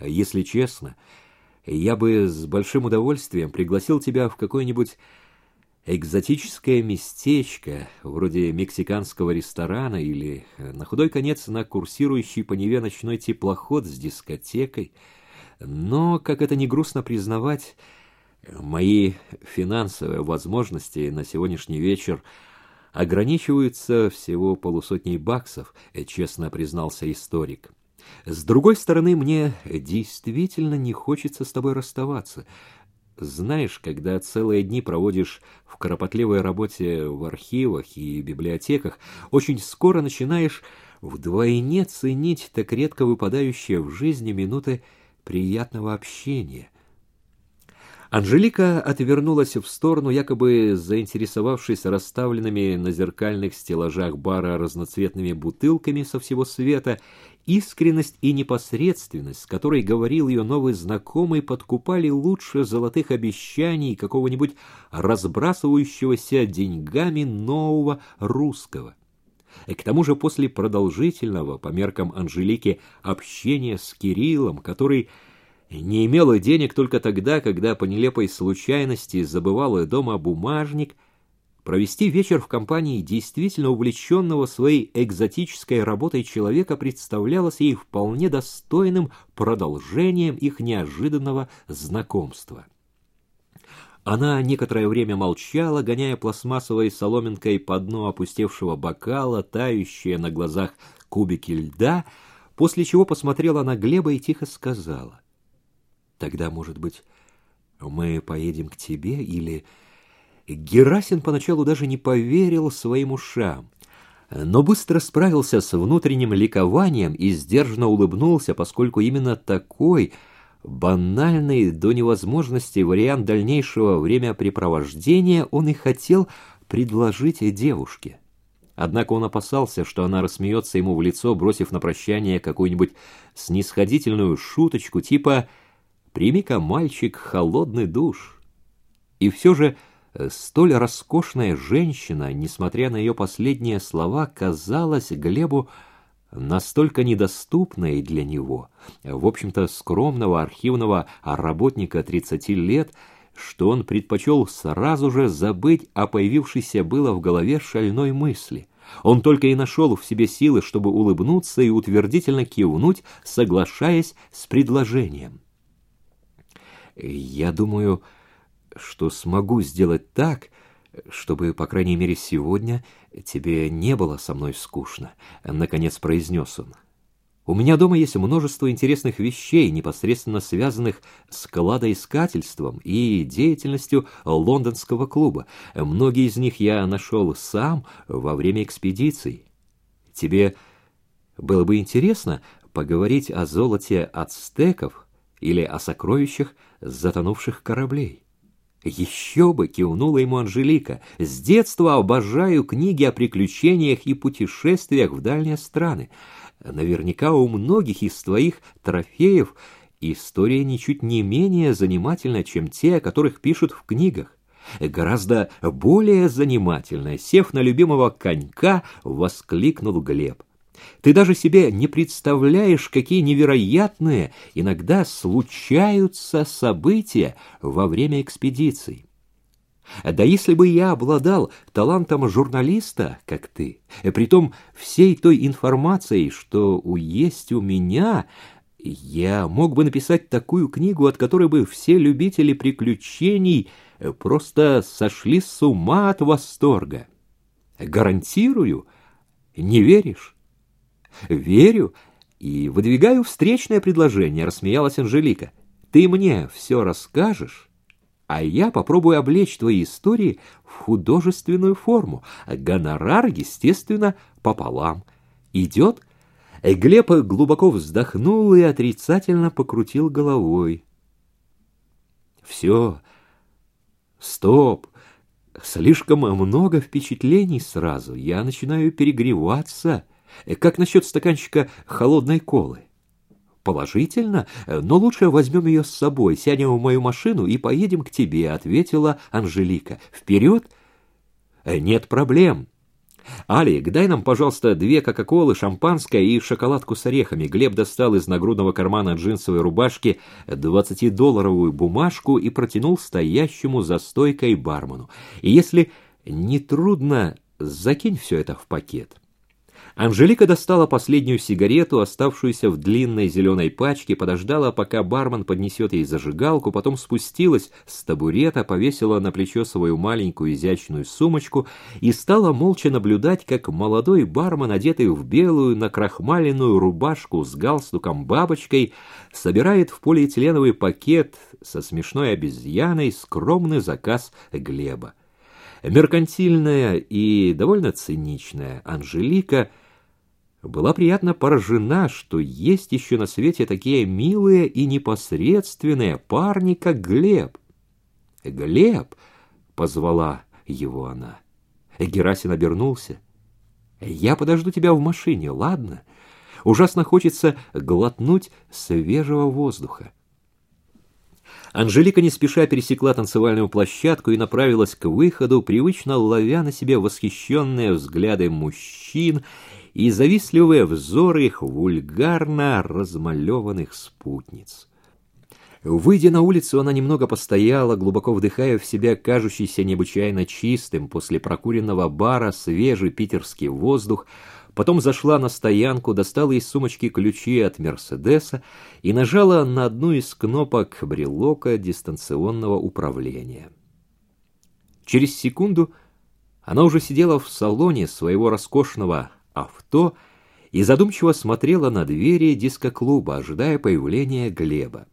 Если честно, я бы с большим удовольствием пригласил тебя в какое-нибудь экзотическое местечко, вроде мексиканского ресторана или, на худой конец, на курсирующий по Неве ночной теплоход с дискотекой. Но, как это не грустно признавать, мои финансовые возможности на сегодняшний вечер ограничиваются всего полусотней баксов, честно признался историк. С другой стороны, мне действительно не хочется с тобой расставаться. Знаешь, когда целые дни проводишь в кропотливой работе в архивах и библиотеках, очень скоро начинаешь вдвойне ценить так редко выпадающие в жизни минуты приятного общения. Анжелика отвернулась в сторону, якобы заинтересовавшись расставленными на зеркальных стеллажах бара разноцветными бутылками со всего света, Искренность и непосредственность, с которой говорил ее новый знакомый, подкупали лучше золотых обещаний какого-нибудь разбрасывающегося деньгами нового русского. И к тому же после продолжительного, по меркам Анжелики, общения с Кириллом, который не имел денег только тогда, когда по нелепой случайности забывал дома бумажник – Провести вечер в компании действительно увлеченного своей экзотической работой человека представлялось ей вполне достойным продолжением их неожиданного знакомства. Она некоторое время молчала, гоняя пластмассовой соломинкой по дну опустевшего бокала, тающие на глазах кубики льда, после чего посмотрела на Глеба и тихо сказала. «Тогда, может быть, мы поедем к тебе или...» Герасин поначалу даже не поверил своим ушам, но быстро справился с внутренним ликованием и сдержанно улыбнулся, поскольку именно такой банальный до невозможности вариант дальнейшего времяпрепровождения он и хотел предложить девушке. Однако он опасался, что она рассмеется ему в лицо, бросив на прощание какую-нибудь снисходительную шуточку типа «Прими-ка, мальчик, холодный душ». И все же Э, столь роскошная женщина, несмотря на ее последние слова, казалась Глебу настолько недоступной для него, в общем-то скромного архивного работника 30 лет, что он предпочел сразу же забыть о появившейся было в голове шальной мысли. Он только и нашел в себе силы, чтобы улыбнуться и утвердительно кивнуть, соглашаясь с предложением. «Я думаю, что смогу сделать так, чтобы, по крайней мере, сегодня тебе не было со мной скучно», — наконец произнес он. «У меня дома есть множество интересных вещей, непосредственно связанных с кладоискательством и деятельностью лондонского клуба. Многие из них я нашел сам во время экспедиций. Тебе было бы интересно поговорить о золоте ацтеков или о сокровищах затонувших кораблей?» Еще бы, кивнула ему Анжелика. С детства обожаю книги о приключениях и путешествиях в дальние страны. Наверняка у многих из твоих трофеев история ничуть не менее занимательна, чем те, о которых пишут в книгах. Гораздо более занимательная, сев на любимого конька, воскликнул Глеб. Ты даже себе не представляешь, какие невероятные иногда случаются события во время экспедиций. Да если бы я обладал талантом журналиста, как ты, притом всей той информацией, что есть у меня, я мог бы написать такую книгу, от которой бы все любители приключений просто сошли с ума от восторга. Гарантирую, не веришь? «Верю и выдвигаю встречное предложение», — рассмеялась Анжелика. «Ты мне все расскажешь, а я попробую облечь твои истории в художественную форму. Гонорар, естественно, пополам. Идет?» Глеб глубоко вздохнул и отрицательно покрутил головой. «Все, стоп, слишком много впечатлений сразу. Я начинаю перегреваться». Э, как насчет стаканчика холодной колы? Положительно, но лучше возьмем ее с собой, сядем в мою машину и поедем к тебе, ответила Анжелика. Вперед? Э, нет проблем. «Алик, дай нам, пожалуйста, две кока-колы, шампанское и шоколадку с орехами». Глеб достал из нагрудного кармана джинсовой рубашки двадцатидолларовую бумажку и протянул стоящему за стойкой бармену. «И если не трудно, закинь все это в пакет». Анжелика достала последнюю сигарету, оставшуюся в длинной зеленой пачке, подождала, пока бармен поднесет ей зажигалку, потом спустилась с табурета, повесила на плечо свою маленькую изящную сумочку и стала молча наблюдать, как молодой бармен, одетый в белую накрахмаленную рубашку с галстуком-бабочкой, собирает в полиэтиленовый пакет со смешной обезьяной скромный заказ Глеба. Меркантильная и довольно циничная Анжелика была приятно поражена, что есть еще на свете такие милые и непосредственные парни, как Глеб. «Глеб!» — позвала его она. Герасин обернулся. «Я подожду тебя в машине, ладно? Ужасно хочется глотнуть свежего воздуха». Анжелика не спеша пересекла танцевальную площадку и направилась к выходу, привычно ловя на себе восхищенные взгляды мужчин и завистливые взоры их вульгарно размалеванных спутниц. Выйдя на улицу, она немного постояла, глубоко вдыхая в себя кажущийся необычайно чистым после прокуренного бара свежий питерский воздух, Потом зашла на стоянку, достала из сумочки ключи от «Мерседеса» и нажала на одну из кнопок брелока дистанционного управления. Через секунду она уже сидела в салоне своего роскошного авто и задумчиво смотрела на двери дискоклуба, ожидая появления Глеба.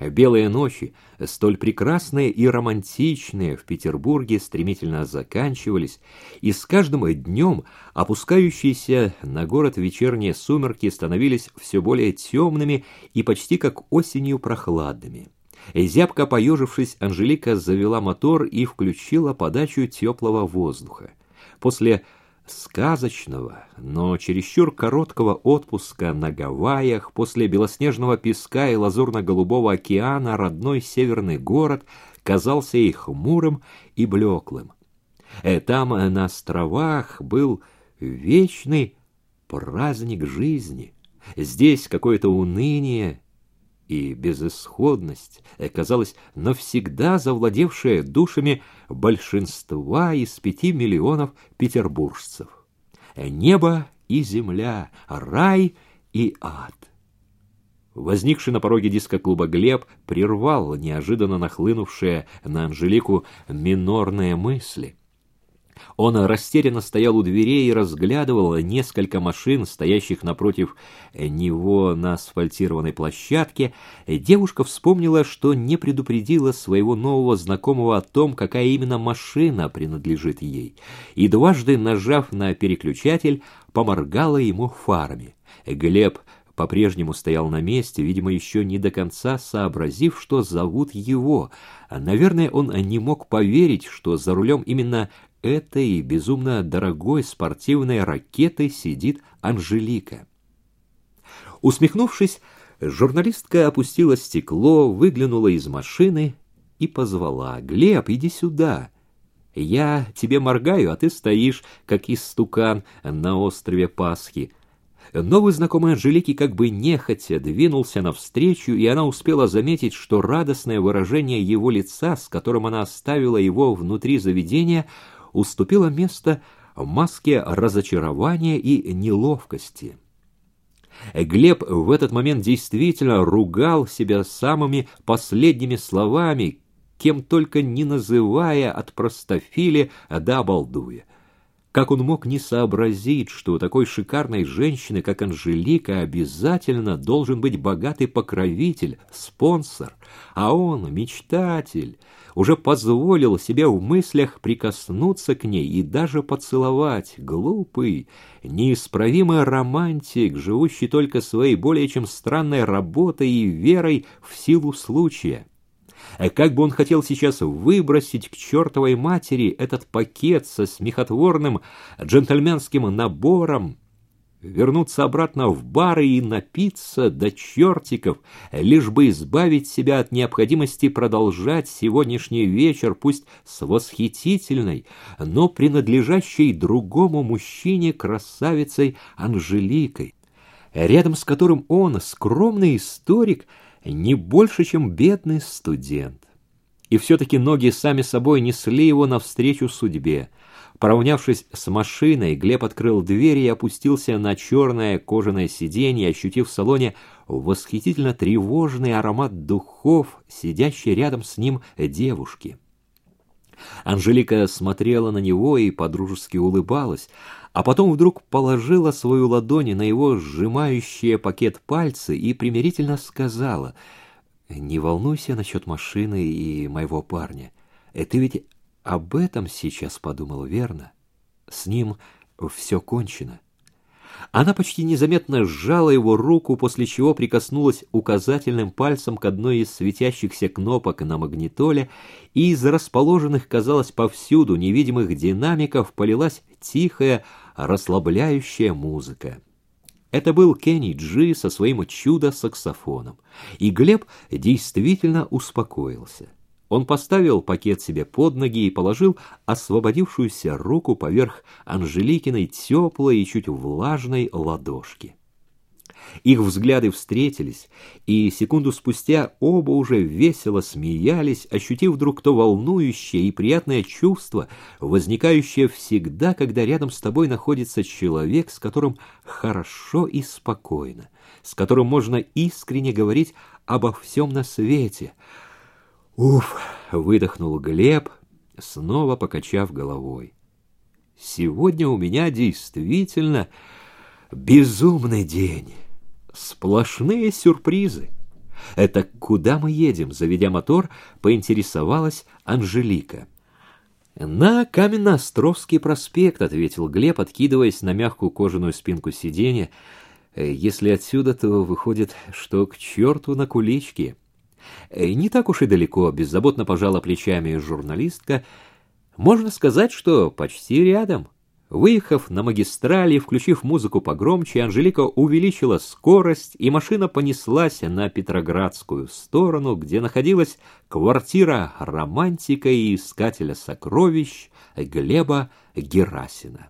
Белые ночи, столь прекрасные и романтичные, в Петербурге стремительно заканчивались, и с каждым днем опускающиеся на город вечерние сумерки становились все более темными и почти как осенью прохладными. Зябко поежившись, Анжелика завела мотор и включила подачу теплого воздуха. После сказочного, но чересчур короткого отпуска на Гавайях после белоснежного песка и лазурно-голубого океана родной северный город казался и хмурым, и блеклым. Э, там, э, на островах, был вечный праздник жизни. Здесь какое-то уныние и безысходность, э, казалось, навсегда завладевшая душами большинства из пяти миллионов петербуржцев. Небо и земля, рай и ад. Возникший на пороге дискоклуба Глеб прервал неожиданно нахлынувшие на Анжелику минорные мысли. Он растерянно стоял у дверей и разглядывал несколько машин, стоящих напротив него на асфальтированной площадке. Девушка вспомнила, что не предупредила своего нового знакомого о том, какая именно машина принадлежит ей, и дважды, нажав на переключатель, поморгала ему фарами. Глеб по-прежнему стоял на месте, видимо, еще не до конца сообразив, что зовут его. Наверное, он не мог поверить, что за рулем именно этой безумно дорогой спортивной ракетой сидит Анжелика. Усмехнувшись, журналистка опустила стекло, выглянула из машины и позвала. «Глеб, иди сюда!» «Я тебе моргаю, а ты стоишь, как истукан на острове Пасхи. Новый знакомый Анжелики как бы нехотя двинулся навстречу, и она успела заметить, что радостное выражение его лица, с которым она оставила его внутри заведения, уступило место маске разочарования и неловкости. Глеб в этот момент действительно ругал себя самыми последними словами, кем только не называя от простофили до обалдуя. Как он мог не сообразить, что у такой шикарной женщины, как Анжелика, обязательно должен быть богатый покровитель, спонсор, а он, мечтатель, уже позволил себе в мыслях прикоснуться к ней и даже поцеловать, глупый, неисправимый романтик, живущий только своей более чем странной работой и верой в силу случая. А как бы он хотел сейчас выбросить к чертовой матери этот пакет со смехотворным джентльменским набором, вернуться обратно в бары и напиться до чертиков, лишь бы избавить себя от необходимости продолжать сегодняшний вечер, пусть с восхитительной, но принадлежащей другому мужчине красавицей Анжеликой, рядом с которым он, скромный историк, не больше, чем бедный студент. И все-таки ноги сами собой несли его навстречу судьбе. Поравнявшись с машиной, Глеб открыл дверь и опустился на черное кожаное сиденье, ощутив в салоне восхитительно тревожный аромат духов, сидящей рядом с ним девушки. Анжелика смотрела на него и подружески улыбалась, а потом вдруг положила свою ладонь на его сжимающие пакет пальцы и примирительно сказала «Не волнуйся насчет машины и моего парня. Ты ведь об этом сейчас подумал, верно? С ним все кончено». Она почти незаметно сжала его руку, после чего прикоснулась указательным пальцем к одной из светящихся кнопок на магнитоле, и из расположенных, казалось, повсюду невидимых динамиков полилась тихая, расслабляющая музыка. Это был Кенни Джи со своим чудо-саксофоном, и Глеб действительно успокоился. Он поставил пакет себе под ноги и положил освободившуюся руку поверх Анжеликиной теплой и чуть влажной ладошки. Их взгляды встретились, и секунду спустя оба уже весело смеялись, ощутив вдруг то волнующее и приятное чувство, возникающее всегда, когда рядом с тобой находится человек, с которым хорошо и спокойно, с которым можно искренне говорить обо всем на свете — Уф, выдохнул Глеб, снова покачав головой. Сегодня у меня действительно безумный день. Сплошные сюрпризы. Это куда мы едем? Заведя мотор, поинтересовалась Анжелика. На Каменноостровский проспект, ответил Глеб, откидываясь на мягкую кожаную спинку сиденья. Если отсюда, то выходит, что к черту на куличке. Э, не так уж и далеко, беззаботно пожала плечами журналистка. Можно сказать, что почти рядом. Выехав на магистрали и включив музыку погромче, Анжелика увеличила скорость, и машина понеслась на Петроградскую сторону, где находилась квартира романтика и искателя сокровищ Глеба Герасина.